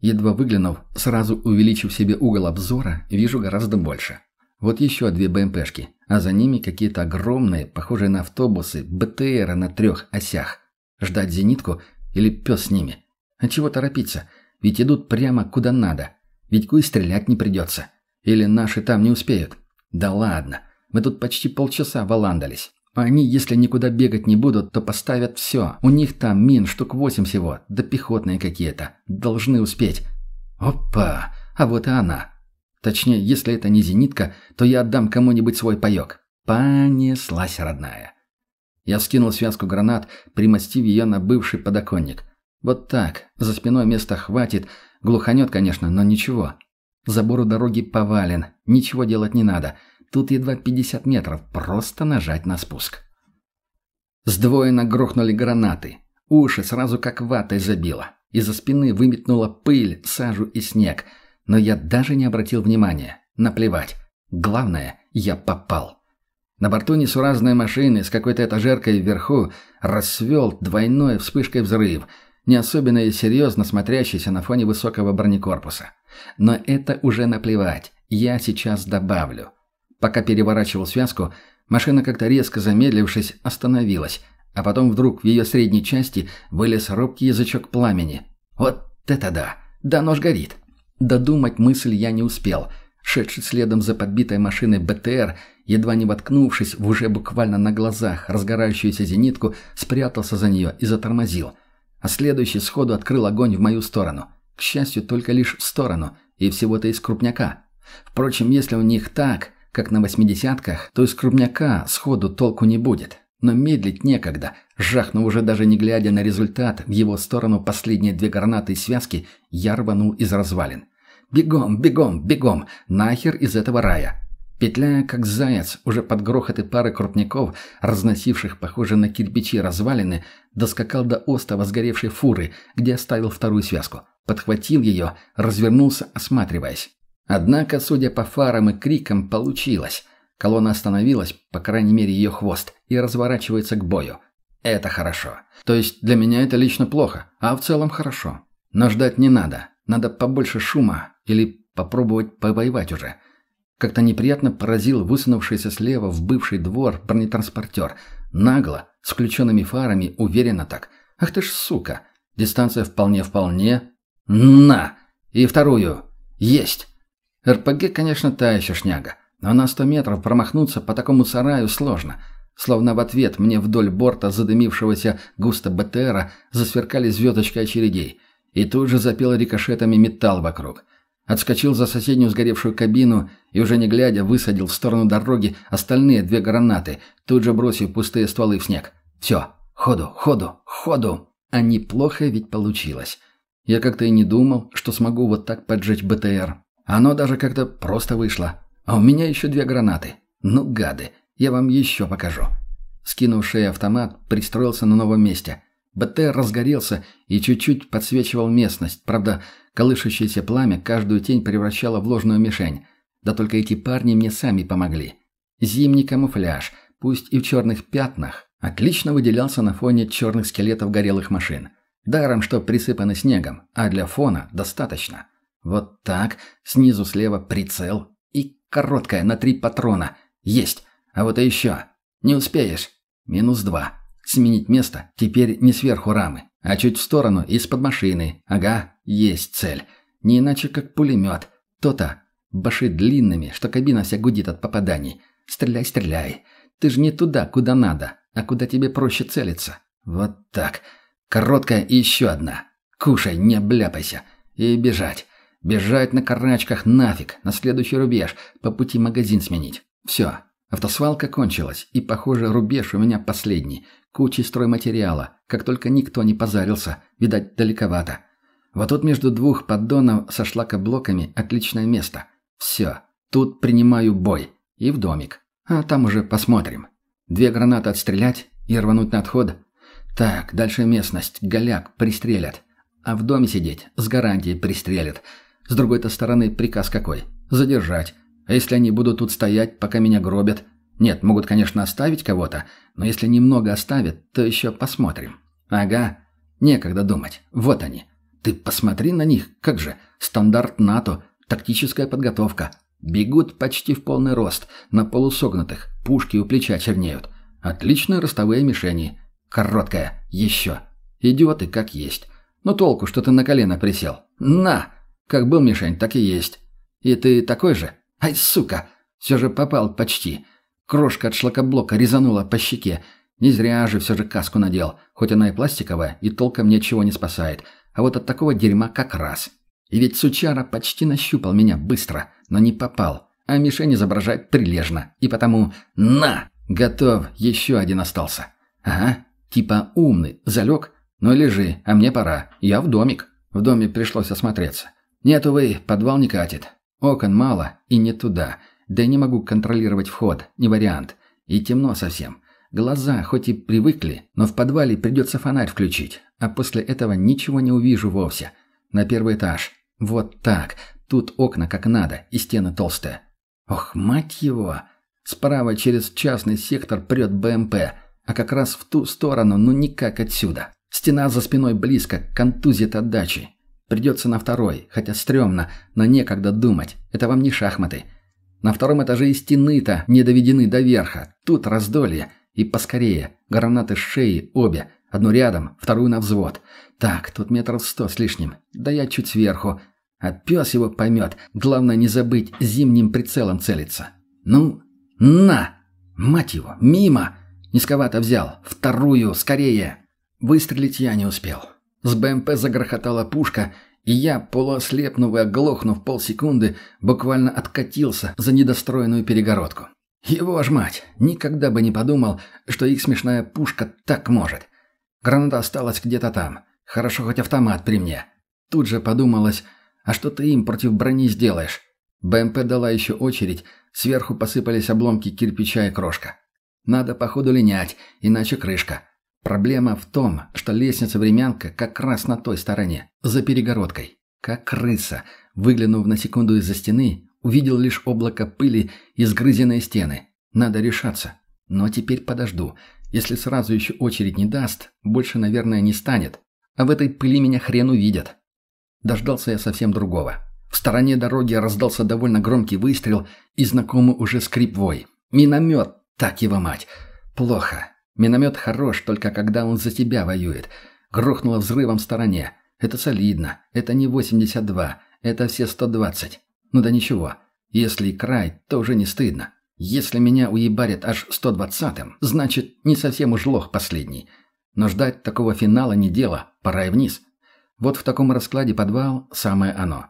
Едва выглянув, сразу увеличив себе угол обзора, вижу гораздо больше. Вот еще две БМПшки, а за ними какие-то огромные, похожие на автобусы, БТРы на трех осях. Ждать зенитку или пес с ними? А чего торопиться? Ведь идут прямо куда надо. Ведь и стрелять не придется. Или наши там не успеют? Да ладно, мы тут почти полчаса валандались. Они, если никуда бегать не будут, то поставят все. У них там мин штук восемь всего, да пехотные какие-то. Должны успеть. Опа! А вот и она. Точнее, если это не зенитка, то я отдам кому-нибудь свой паек. Понеслась родная. Я скинул связку гранат, примостив ее на бывший подоконник. Вот так, за спиной места хватит. Глуханет, конечно, но ничего. Забор у дороги повален, ничего делать не надо. Тут едва 50 метров, просто нажать на спуск. Сдвоенно грохнули гранаты. Уши сразу как ватой забило. Из-за спины выметнула пыль, сажу и снег. Но я даже не обратил внимания. Наплевать. Главное, я попал. На борту несуразной машины с какой-то этажеркой вверху рассвел двойной вспышкой взрыв, не особенно и серьезно смотрящийся на фоне высокого бронекорпуса. Но это уже наплевать. Я сейчас добавлю. Пока переворачивал связку, машина как-то резко замедлившись остановилась, а потом вдруг в ее средней части вылез робкий язычок пламени. Вот это да! Да нож горит! Додумать мысль я не успел. Шедший следом за подбитой машиной БТР, едва не воткнувшись в уже буквально на глазах разгорающуюся зенитку, спрятался за нее и затормозил. А следующий сходу открыл огонь в мою сторону. К счастью, только лишь в сторону, и всего-то из крупняка. Впрочем, если у них так, как на восьмидесятках, то из крупняка сходу толку не будет. Но медлить некогда. Жахнув уже даже не глядя на результат, в его сторону последние две гранаты связки, я рванул из развалин. «Бегом, бегом, бегом! Нахер из этого рая!» Петляя, как заяц, уже под грохоты пары крупников, разносивших, похоже на кирпичи развалины, доскакал до остова сгоревшей фуры, где оставил вторую связку. Подхватил ее, развернулся, осматриваясь. Однако, судя по фарам и крикам, получилось. Колонна остановилась, по крайней мере ее хвост, и разворачивается к бою. Это хорошо. То есть для меня это лично плохо, а в целом хорошо. Но ждать не надо. Надо побольше шума или попробовать повоевать уже. Как-то неприятно поразил высунувшийся слева в бывший двор бронетранспортер. Нагло, с включенными фарами, уверенно так. Ах ты ж сука! Дистанция вполне-вполне. На! И вторую. Есть! РПГ, конечно, та еще шняга. Но на сто метров промахнуться по такому сараю сложно. Словно в ответ мне вдоль борта задымившегося густо БТРа засверкали звездочки очередей. И тут же запел рикошетами металл вокруг. Отскочил за соседнюю сгоревшую кабину и уже не глядя высадил в сторону дороги остальные две гранаты, тут же бросив пустые стволы в снег. Все, ходу, ходу, ходу. А неплохо ведь получилось. Я как-то и не думал, что смогу вот так поджечь БТР. Оно даже как-то просто вышло. А у меня еще две гранаты. Ну, гады, я вам еще покажу. Скинув шею автомат, пристроился на новом месте. БТР разгорелся и чуть-чуть подсвечивал местность. Правда, колышущееся пламя каждую тень превращало в ложную мишень. Да только эти парни мне сами помогли. Зимний камуфляж, пусть и в черных пятнах, отлично выделялся на фоне черных скелетов горелых машин. Даром, что присыпаны снегом, а для фона достаточно. Вот так, снизу слева прицел и короткая на три патрона. Есть. А вот и еще. Не успеешь. Минус два. Сменить место теперь не сверху рамы, а чуть в сторону из-под машины. Ага, есть цель. Не иначе как пулемет. То-то. Баши длинными, что кабина вся гудит от попаданий. Стреляй, стреляй. Ты же не туда, куда надо, а куда тебе проще целиться. Вот так. Короткая и еще одна. Кушай, не обляпайся. И бежать. Бежать на карачках нафиг, на следующий рубеж, по пути магазин сменить. Все, Автосвалка кончилась, и, похоже, рубеж у меня последний. Куча стройматериала. Как только никто не позарился, видать, далековато. Вот тут между двух поддонов со шлакоблоками отличное место. Все, тут принимаю бой. И в домик. А там уже посмотрим. Две гранаты отстрелять и рвануть на отход. Так, дальше местность. Голяк, пристрелят. А в доме сидеть, с гарантией пристрелят. С другой-то стороны приказ какой? Задержать. А если они будут тут стоять, пока меня гробят? Нет, могут, конечно, оставить кого-то, но если немного оставят, то еще посмотрим. Ага, некогда думать. Вот они. Ты посмотри на них, как же. Стандарт НАТО, тактическая подготовка. Бегут почти в полный рост, на полусогнутых, пушки у плеча чернеют. Отличные ростовые мишени. Короткая, еще. Идиоты как есть. Но толку, что ты на колено присел. На! Как был мишень, так и есть. И ты такой же? Ай, сука! Все же попал почти. Крошка от шлакоблока резанула по щеке. Не зря же все же каску надел, хоть она и пластиковая, и толком ничего не спасает. А вот от такого дерьма как раз. И ведь сучара почти нащупал меня быстро, но не попал. А мишень изображает прилежно. И потому «на!» Готов, еще один остался. Ага, типа умный, залег. Ну лежи, а мне пора. Я в домик. В доме пришлось осмотреться. Нет, увы, подвал не катит. Окон мало и не туда. Да и не могу контролировать вход, не вариант. И темно совсем. Глаза хоть и привыкли, но в подвале придется фонарь включить. А после этого ничего не увижу вовсе. На первый этаж. Вот так. Тут окна как надо, и стены толстые. Ох, мать его! Справа через частный сектор прет БМП, а как раз в ту сторону, ну никак отсюда. Стена за спиной близко, контузит отдачи. Придется на второй, хотя стрёмно, но некогда думать. Это вам не шахматы. На втором этаже и стены-то не доведены до верха. Тут раздолье. И поскорее. Гранаты с шеи, обе. Одну рядом, вторую на взвод. Так, тут метров сто с лишним. Да я чуть сверху. А пес его поймет. Главное не забыть зимним прицелом целиться. Ну, на! Мать его, мимо! Низковато взял. Вторую, скорее! Выстрелить я не успел. С БМП загрохотала пушка, и я, полуослепнув и оглохнув полсекунды, буквально откатился за недостроенную перегородку. Его ж мать, никогда бы не подумал, что их смешная пушка так может. Граната осталась где-то там. Хорошо хоть автомат при мне. Тут же подумалось, а что ты им против брони сделаешь? БМП дала еще очередь, Сверху посыпались обломки кирпича и крошка. Надо, походу, линять, иначе крышка. Проблема в том, что лестница-времянка как раз на той стороне, за перегородкой. Как крыса, выглянув на секунду из-за стены, увидел лишь облако пыли и сгрызенные стены. Надо решаться. Но теперь подожду. Если сразу еще очередь не даст, больше, наверное, не станет. А в этой пыли меня хрен увидят. Дождался я совсем другого. В стороне дороги раздался довольно громкий выстрел и знакомый уже скрип вой. Миномет, так его мать. Плохо. Миномет хорош, только когда он за тебя воюет. Грохнуло взрывом в стороне. Это солидно. Это не 82. Это все 120. Ну да ничего. Если край, то уже не стыдно. Если меня уебарят аж 120-м, значит, не совсем уж лох последний. Но ждать такого финала не дело. Пора и вниз. Вот в таком раскладе подвал – самое оно.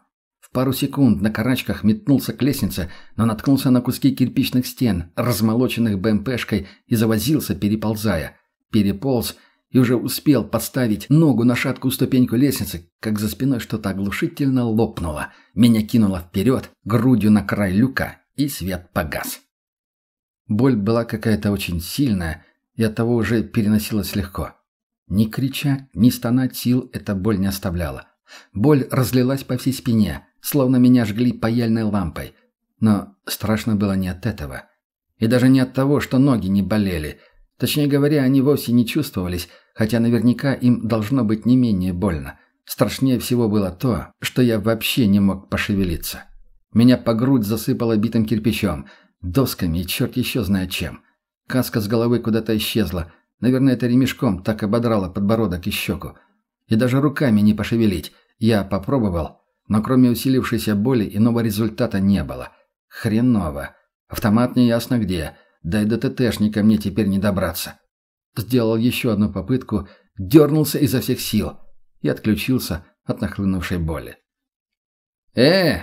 Пару секунд на карачках метнулся к лестнице, но наткнулся на куски кирпичных стен, размолоченных БМПшкой, и завозился, переползая. Переполз и уже успел поставить ногу на шаткую ступеньку лестницы, как за спиной что-то оглушительно лопнуло. Меня кинуло вперед, грудью на край люка, и свет погас. Боль была какая-то очень сильная, и оттого уже переносилась легко. Ни крича, ни стонать сил эта боль не оставляла. Боль разлилась по всей спине, словно меня жгли паяльной лампой. Но страшно было не от этого. И даже не от того, что ноги не болели. Точнее говоря, они вовсе не чувствовались, хотя наверняка им должно быть не менее больно. Страшнее всего было то, что я вообще не мог пошевелиться. Меня по грудь засыпало битым кирпичом, досками и черт еще знает чем. Каска с головы куда-то исчезла. Наверное, это ремешком так ободрало подбородок и щеку. И даже руками не пошевелить. Я попробовал, но кроме усилившейся боли иного результата не было. Хреново. Автомат не ясно где. Да и до ТТшника мне теперь не добраться. Сделал еще одну попытку, дернулся изо всех сил и отключился от нахлынувшей боли. «Э,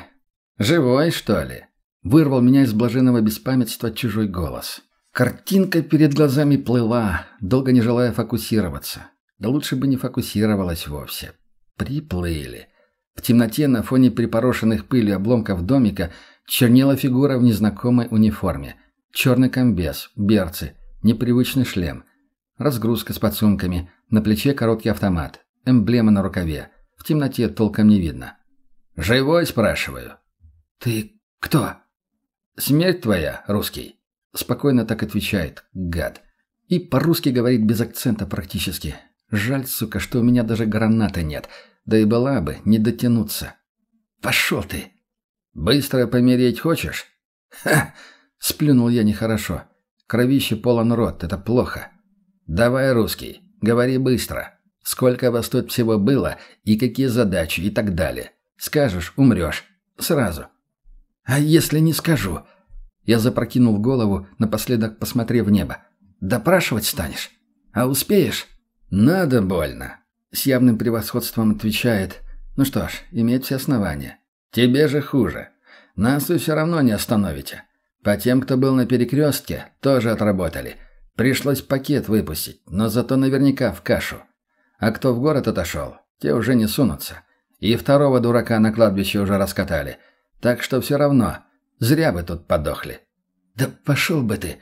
живой, что ли?» Вырвал меня из блаженного беспамятства чужой голос. Картинка перед глазами плыла, долго не желая фокусироваться. Да лучше бы не фокусировалась вовсе. Приплыли. В темноте на фоне припорошенных пылью обломков домика чернела фигура в незнакомой униформе. Черный комбез, берцы, непривычный шлем. Разгрузка с подсумками, на плече короткий автомат, эмблема на рукаве. В темноте толком не видно. «Живой?» – спрашиваю. «Ты кто?» «Смерть твоя, русский?» Спокойно так отвечает, гад. И по-русски говорит без акцента практически. Жаль, сука, что у меня даже гранаты нет. Да и была бы, не дотянуться. Пошел ты. Быстро помереть хочешь? Ха! Сплюнул я нехорошо. Кровище полон рот, это плохо. Давай, русский, говори быстро. Сколько вас тут всего было и какие задачи и так далее. Скажешь, умрешь. Сразу. А если не скажу? Я запрокинул голову, напоследок посмотрев в небо. Допрашивать станешь? А успеешь? «Надо больно», — с явным превосходством отвечает. «Ну что ж, имеет все основания. Тебе же хуже. Нас вы все равно не остановите. По тем, кто был на перекрестке, тоже отработали. Пришлось пакет выпустить, но зато наверняка в кашу. А кто в город отошел, те уже не сунутся. И второго дурака на кладбище уже раскатали. Так что все равно, зря вы тут подохли». «Да пошел бы ты!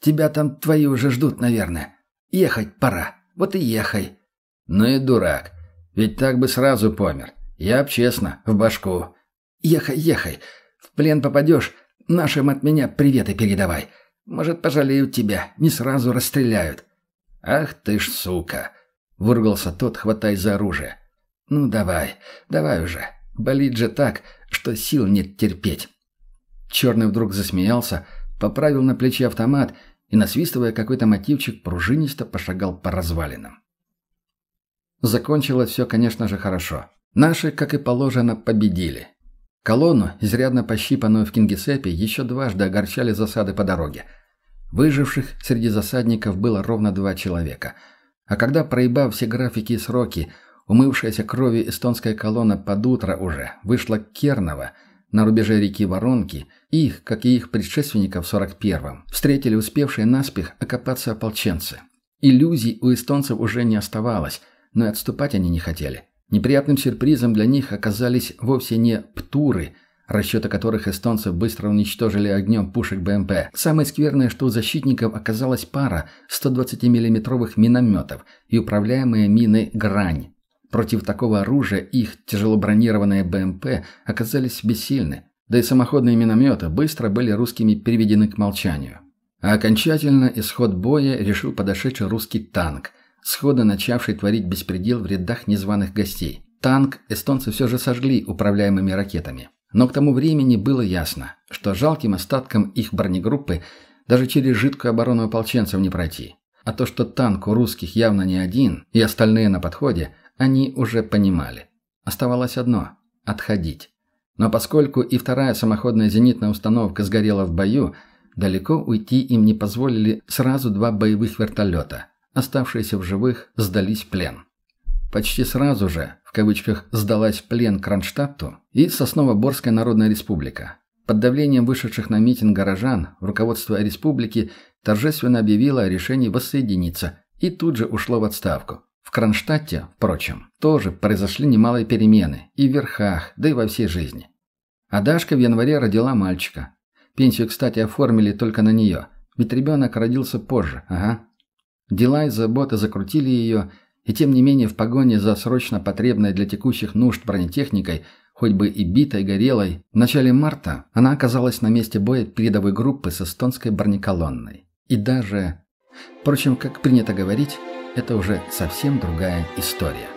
Тебя там твои уже ждут, наверное. Ехать пора». Вот и ехай». «Ну и дурак. Ведь так бы сразу помер. Я б честно, в башку». «Ехай, ехай. В плен попадешь, нашим от меня приветы передавай. Может, пожалеют тебя, не сразу расстреляют». «Ах ты ж сука!» — выругался тот, хватаясь за оружие. «Ну давай, давай уже. Болит же так, что сил нет терпеть». Черный вдруг засмеялся, поправил на плече автомат и, насвистывая какой-то мотивчик, пружинисто пошагал по развалинам. Закончилось все, конечно же, хорошо. Наши, как и положено, победили. Колонну, изрядно пощипанную в Кингисеппе, еще дважды огорчали засады по дороге. Выживших среди засадников было ровно два человека. А когда, проебав все графики и сроки, умывшаяся кровью эстонская колонна под утро уже вышла к Керново, на рубеже реки Воронки, их, как и их предшественников в 41-м, встретили успевшие наспех окопаться ополченцы. Иллюзий у эстонцев уже не оставалось, но и отступать они не хотели. Неприятным сюрпризом для них оказались вовсе не птуры, расчеты которых эстонцы быстро уничтожили огнем пушек БМП. Самое скверное, что у защитников оказалась пара 120 миллиметровых минометов и управляемые мины «Грань». Против такого оружия их тяжелобронированные БМП оказались бессильны, да и самоходные минометы быстро были русскими переведены к молчанию. А окончательно исход боя решил подошедший русский танк, схода начавший творить беспредел в рядах незваных гостей. Танк эстонцы все же сожгли управляемыми ракетами. Но к тому времени было ясно, что жалким остаткам их бронегруппы даже через жидкую оборону ополченцев не пройти. А то, что танк у русских явно не один, и остальные на подходе, они уже понимали. Оставалось одно – отходить. Но поскольку и вторая самоходная зенитная установка сгорела в бою, далеко уйти им не позволили сразу два боевых вертолета. Оставшиеся в живых сдались в плен. Почти сразу же, в кавычках, сдалась плен Кронштадту и Сосново-Борская Народная Республика. Под давлением вышедших на митинг горожан руководство республики торжественно объявило о решении воссоединиться и тут же ушло в отставку. В Кронштадте, впрочем, тоже произошли немалые перемены и в верхах, да и во всей жизни. А Дашка в январе родила мальчика. Пенсию, кстати, оформили только на нее, ведь ребенок родился позже, ага. Дела и заботы закрутили ее, и тем не менее в погоне за срочно потребной для текущих нужд бронетехникой, хоть бы и битой, горелой, в начале марта она оказалась на месте боя передовой группы с эстонской бронеколонной. И даже... Впрочем, как принято говорить, это уже совсем другая история.